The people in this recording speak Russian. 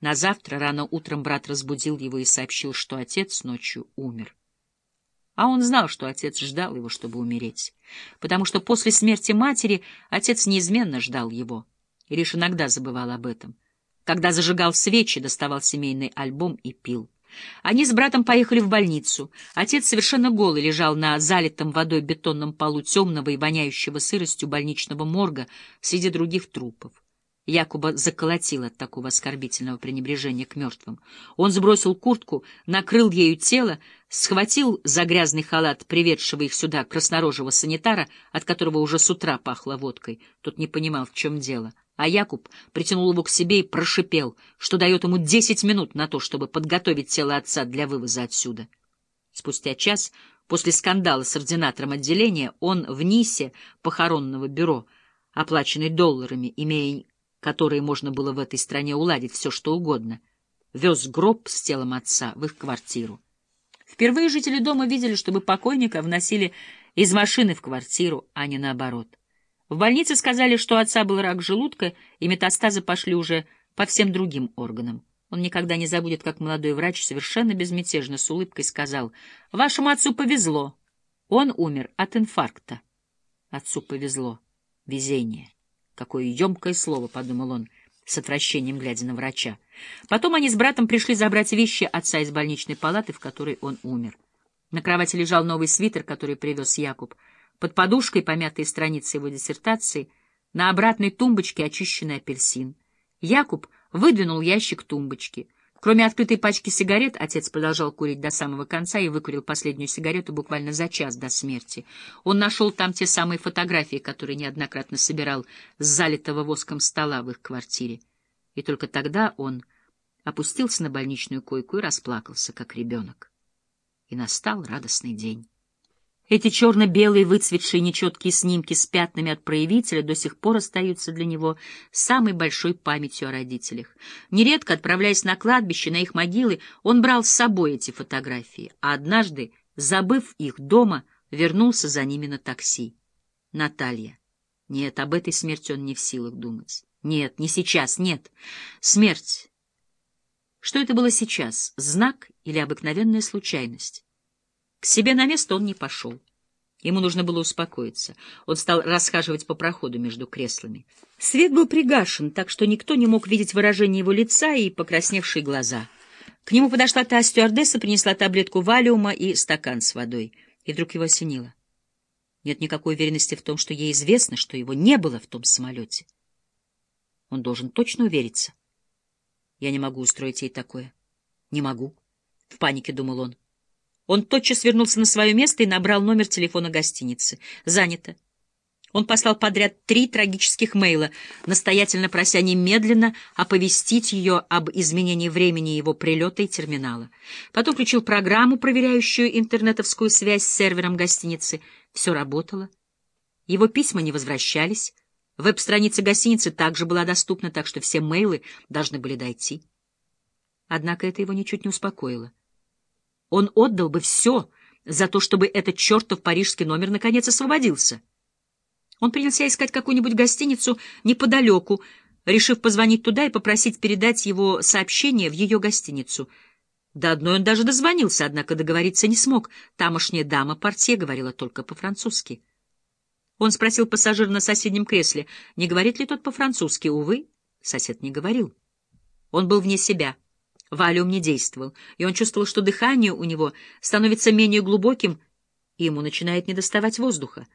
На завтра рано утром брат разбудил его и сообщил, что отец ночью умер. А он знал, что отец ждал его, чтобы умереть, потому что после смерти матери отец неизменно ждал его и лишь иногда забывал об этом. Когда зажигал свечи, доставал семейный альбом и пил. Они с братом поехали в больницу. Отец совершенно голый лежал на залитом водой бетонном полу темного и воняющего сыростью больничного морга среди других трупов. Якуба заколотил от такого оскорбительного пренебрежения к мертвым. Он сбросил куртку, накрыл ею тело, схватил за грязный халат приведшего их сюда краснорожего санитара, от которого уже с утра пахло водкой. Тот не понимал, в чем дело. А Якуб притянул его к себе и прошипел, что дает ему десять минут на то, чтобы подготовить тело отца для вывоза отсюда. Спустя час, после скандала с ординатором отделения, он в Нисе похоронного бюро, оплаченный долларами, имея которые можно было в этой стране уладить все, что угодно, вез гроб с телом отца в их квартиру. Впервые жители дома видели, чтобы покойника вносили из машины в квартиру, а не наоборот. В больнице сказали, что отца был рак желудка, и метастазы пошли уже по всем другим органам. Он никогда не забудет, как молодой врач совершенно безмятежно с улыбкой сказал, «Вашему отцу повезло. Он умер от инфаркта». Отцу повезло. Везение. Какое емкое слово, — подумал он, с отвращением глядя на врача. Потом они с братом пришли забрать вещи отца из больничной палаты, в которой он умер. На кровати лежал новый свитер, который привез Якуб. Под подушкой помятые страницы его диссертации, на обратной тумбочке очищенный апельсин. Якуб выдвинул ящик тумбочки — Кроме открытой пачки сигарет, отец продолжал курить до самого конца и выкурил последнюю сигарету буквально за час до смерти. Он нашел там те самые фотографии, которые неоднократно собирал с залитого воском стола в их квартире. И только тогда он опустился на больничную койку и расплакался, как ребенок. И настал радостный день. Эти черно-белые выцветшие нечеткие снимки с пятнами от проявителя до сих пор остаются для него самой большой памятью о родителях. Нередко, отправляясь на кладбище, на их могилы, он брал с собой эти фотографии, а однажды, забыв их дома, вернулся за ними на такси. Наталья. Нет, об этой смерти он не в силах думать. Нет, не сейчас, нет. Смерть. Что это было сейчас, знак или обыкновенная случайность? К себе на место он не пошел. Ему нужно было успокоиться. Он стал расхаживать по проходу между креслами. Свет был пригашен, так что никто не мог видеть выражение его лица и покрасневшие глаза. К нему подошла та стюардесса, принесла таблетку валиума и стакан с водой. И вдруг его осенило. Нет никакой уверенности в том, что ей известно, что его не было в том самолете. Он должен точно увериться. Я не могу устроить ей такое. Не могу. В панике думал он. Он тотчас вернулся на свое место и набрал номер телефона гостиницы. Занято. Он послал подряд три трагических мейла, настоятельно прося немедленно оповестить ее об изменении времени его прилета и терминала. Потом включил программу, проверяющую интернетовскую связь с сервером гостиницы. Все работало. Его письма не возвращались. Веб-страница гостиницы также была доступна, так что все мейлы должны были дойти. Однако это его ничуть не успокоило. Он отдал бы все за то, чтобы этот чертов парижский номер наконец освободился. Он принялся искать какую-нибудь гостиницу неподалеку, решив позвонить туда и попросить передать его сообщение в ее гостиницу. До одной он даже дозвонился, однако договориться не смог. Тамошняя дама портье говорила только по-французски. Он спросил пассажира на соседнем кресле, не говорит ли тот по-французски. Увы, сосед не говорил. Он был вне себя. Валиум не действовал, и он чувствовал, что дыхание у него становится менее глубоким, и ему начинает недоставать воздуха.